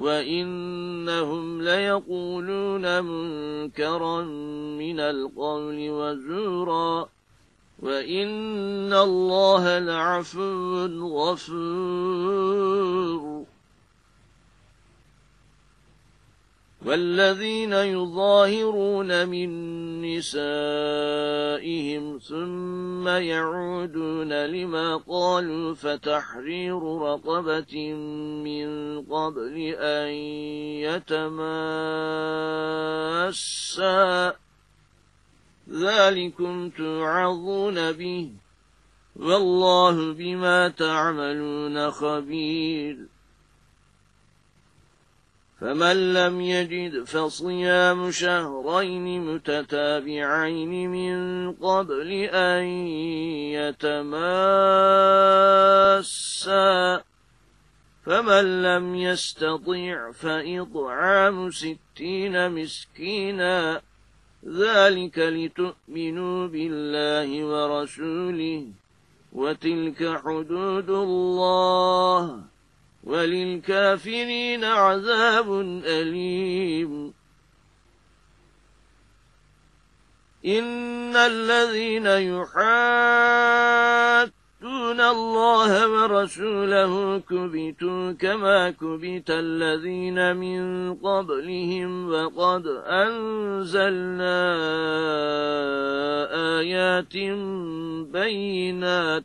وإنهم ليقولون منكرا من القول وزورا وإن الله لعفو غفور والذين يظاهرون من نسائهم ثم يعودون لما قالوا فتحرير رقبة من قبل أن يتماسا. ذلكم توعظون به. والله بما تعملون خبير. فمن لم يجد فصيام شهرين متتابعين من قبل أن يتماسا. فمن لم يستطيع فإطعام ستين مسكينا. ذلك لتؤمنوا بالله ورسوله وتلك حدود الله. وللكافرين عذاب أليم. إن الذين يحادون الله ورسوله كبتوا كما كبت الذين من قبلهم وقد أنزلنا آيات بينات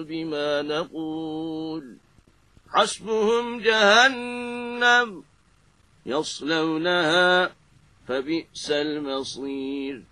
بما نقول. حسبهم جهنم يصلونها فبئس المصير.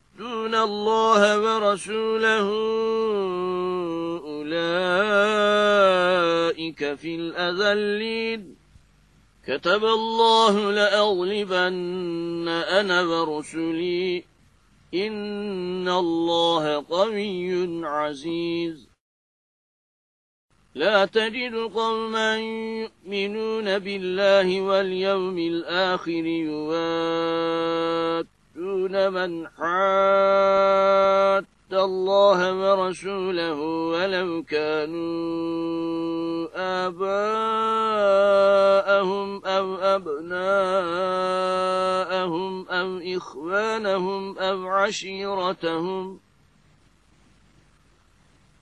يُطِيعُونَ اللَّهَ وَرَسُولَهُ أُولَئِكَ فِي الْأَذَلِّينَ كتب الله لأغلبن أنا ورسلي إن الله قوي عزيز لا تجد قوما يؤمنون بالله واليوم الآخر يوات يُؤْتُونَ مَنْ حَادَّ اللَّهَ وَرَسُولَهُ وَلَوْ كَانُوا آبَاءَهُمْ أَوْ أَبْنَاءَهُمْ أَوْ إِخْوَانَهُمْ أَوْ عَشِيرَتَهُمْ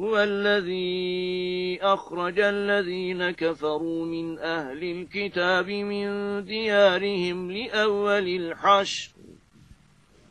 هو الذي أخرج الذين كفروا من أهل الكتاب من ديارهم لأول الحشر.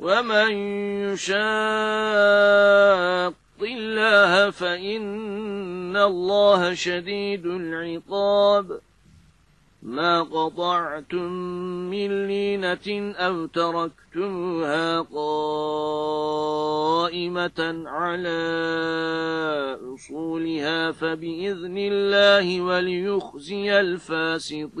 ومن يشاق الله فإن الله شديد العقاب ما قطعتم من لينة أو تركتمها قائمة على أصولها فبإذن الله وليخزي الفاسقين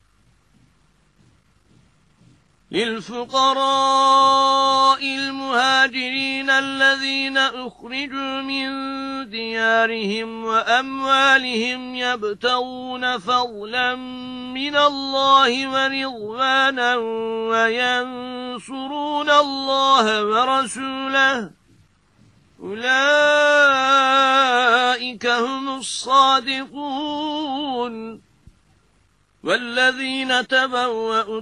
للفقراء المهاجرين الذين أخرجوا من ديارهم وأموالهم يبتغون فضلا من الله ورضوانا وينصرون الله ورسوله. أولئك هم الصادقون. والذين تبوأوا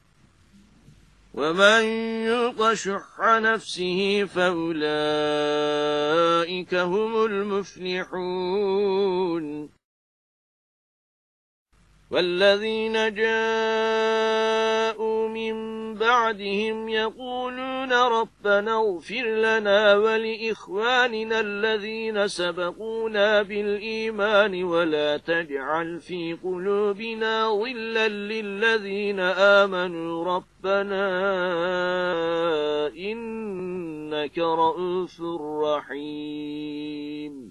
ومن يوق شح نفسه فأولئك هم المفلحون والذين جاءوا من بعدهم يقولون ربنا اغفر لنا ولإخواننا الذين سبقونا بالإيمان ولا تجعل في قلوبنا ظلا للذين آمنوا ربنا إنك رؤوف رحيم.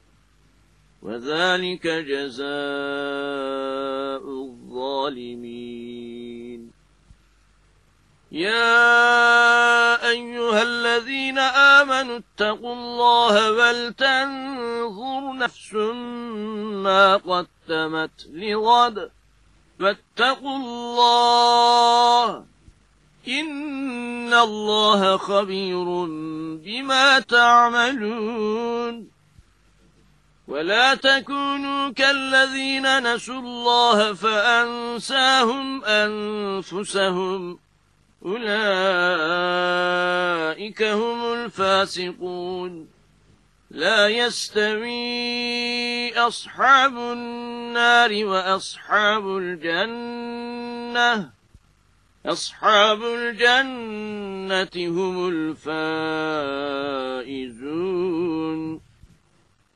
وذلك جزاء الظالمين. يا أيها الذين آمنوا اتقوا الله ولتنظر نفس ما قدمت لغد. فاتقوا الله. إن الله خبير بما تعملون. ولا تكونوا كالذين نسوا الله فأنساهم أنفسهم. أولئك هم الفاسقون. لا يستوي أصحاب النار وأصحاب الجنة. أصحاب الجنة هم الفائزون.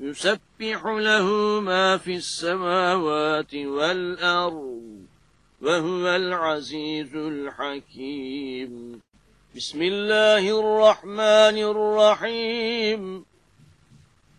يسبح له ما في السماوات والأرض وهو العزيز الحكيم. بسم الله الرحمن الرحيم.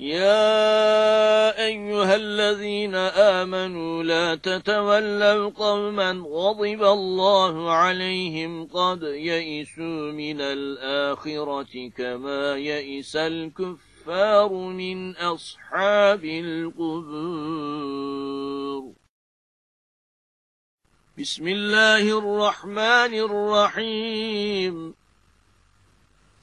يا أيها الذين آمنوا لا تتولوا قوما غضب الله عليهم قد يئسوا من الآخرة كما يئس الكفار من أصحاب القبور. بسم الله الرحمن الرحيم.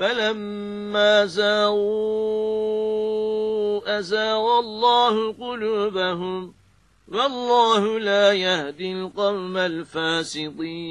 فلما زاغوا أزاغ الله قلوبهم والله لا يهدي القوم الفاسقين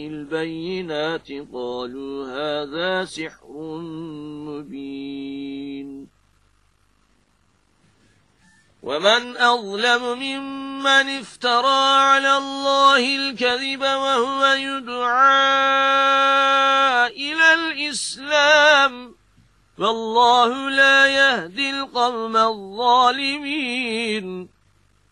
بالبينات قالوا هذا سحر مبين. ومن أظلم ممن افترى على الله الكذب وهو يدعى إلى الإسلام والله لا يهدي القوم الظالمين.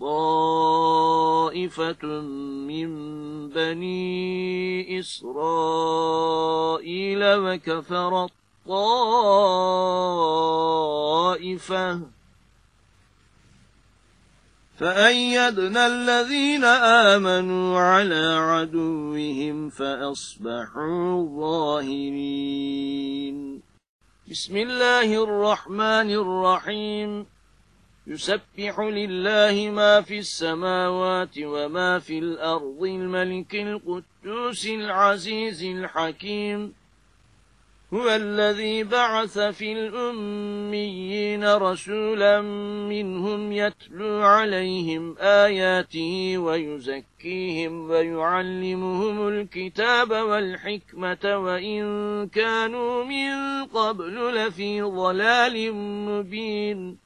طائفة من بني إسرائيل وكفرت طائفة فأيدنا الذين آمنوا على عدوهم فأصبحوا ظاهرين بسم الله الرحمن الرحيم يسبح لله ما في السماوات وما في الأرض الملك القدوس العزيز الحكيم. هو الذي بعث في الأميين رسولا منهم يتلو عليهم آياته ويزكيهم ويعلمهم الكتاب والحكمة وإن كانوا من قبل لفي ضلال مبين.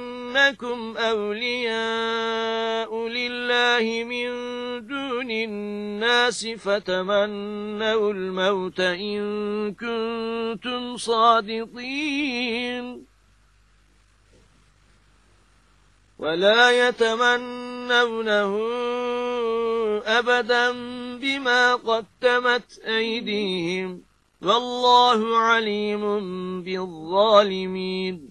أنكم أولياء لله من دون الناس فتمنوا الموت إن كنتم صادقين. ولا يتمنونه أبدا بما قدمت أيديهم. والله عليم بالظالمين.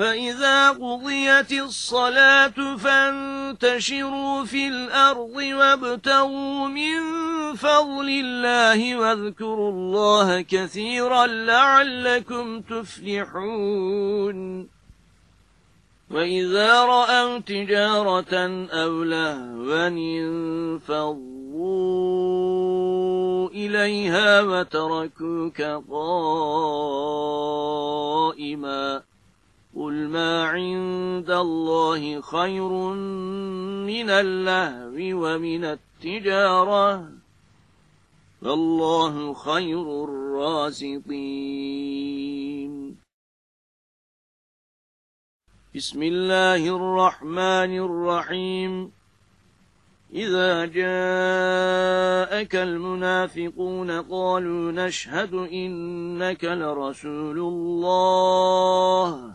فإذا قضيت الصلاة فانتشروا في الأرض وابتغوا من فضل الله واذكروا الله كثيرا لعلكم تفلحون. وإذا رأوا تجارة أو لهوا انفضوا إليها وتركوك قائما. قل ما عند الله خير من اللهو ومن التجارة والله خير الرازقين. بسم الله الرحمن الرحيم. إذا جاءك المنافقون قالوا نشهد إنك لرسول الله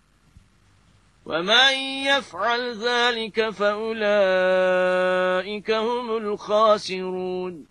ومن يفعل ذلك فأولئك هم الخاسرون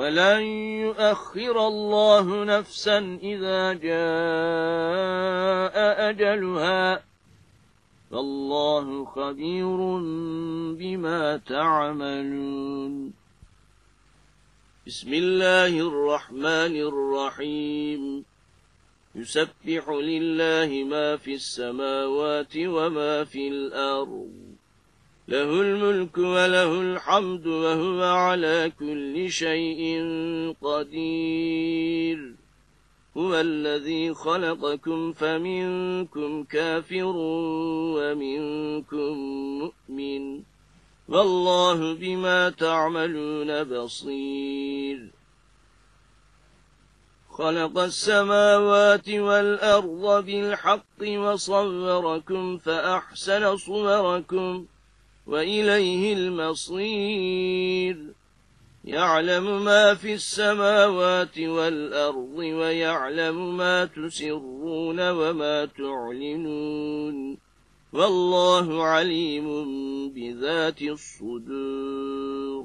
ولن يؤخر الله نفسا إذا جاء أجلها. فالله خبير بما تعملون. بسم الله الرحمن الرحيم. يسبح لله ما في السماوات وما في الأرض. له الملك وله الحمد وهو على كل شيء قدير. هو الذي خلقكم فمنكم كافر ومنكم مؤمن. والله بما تعملون بصير. خلق السماوات والأرض بالحق وصوركم فأحسن صوركم. وإليه المصير. يعلم ما في السماوات والأرض ويعلم ما تسرون وما تعلنون. والله عليم بذات الصدور.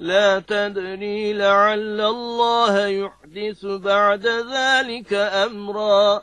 لا تدري لعل الله يحدث بعد ذلك أمرا.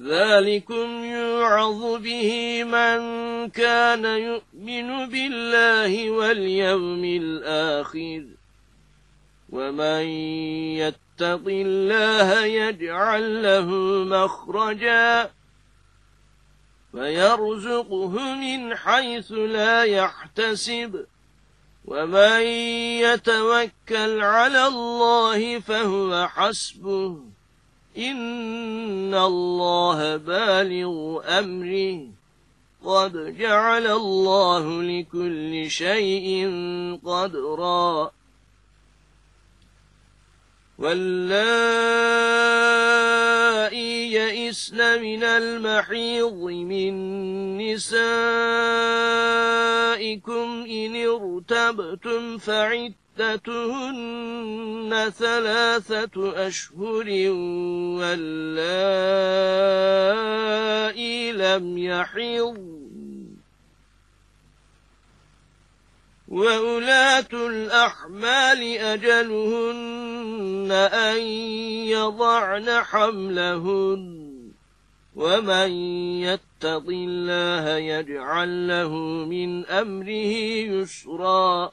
ذلكم يوعظ به من كان يؤمن بالله واليوم الآخر. ومن يتق الله يجعل له مخرجا. ويرزقه من حيث لا يحتسب. ومن يتوكل على الله فهو حسبه. إن الله بالغ أمره قد جعل الله لكل شيء قدرا واللائي يئسن من المحيض من نسائكم إن ارتبتم فعد عدتهن ثلاثة أشهر واللائي لم يحض وأولاة الأحمال أجلهن أن يضعن حملهن ومن يتق الله يجعل له من أمره يسرا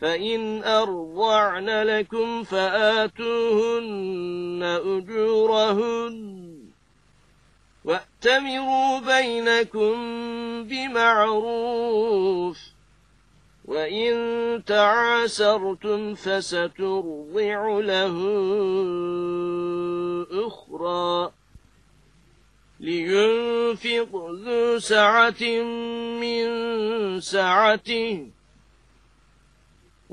فإن أرضعن لكم فآتوهن أجورهن وأتمروا بينكم بمعروف وإن تعاسرتم فسترضع له أخرى لينفق ذو سعة من سعته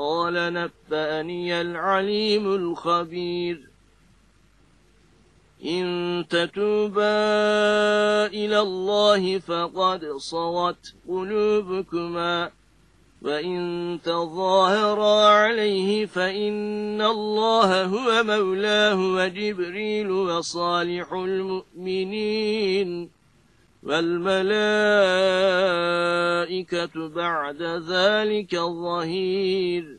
قال نبأني العليم الخبير. إن تتوبا إلى الله فقد صغت قلوبكما وإن تظاهرا عليه فإن الله هو مولاه وجبريل وصالح المؤمنين. والملائكة بعد ذلك ظهير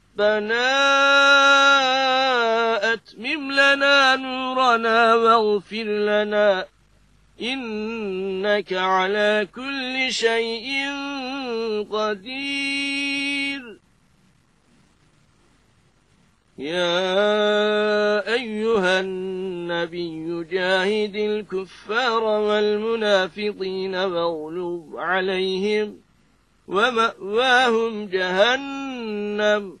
ربنا أتمم لنا نورنا واغفر لنا إنك على كل شيء قدير. يا أيها النبي جاهد الكفار والمنافقين واغلظ عليهم ومأواهم جهنم.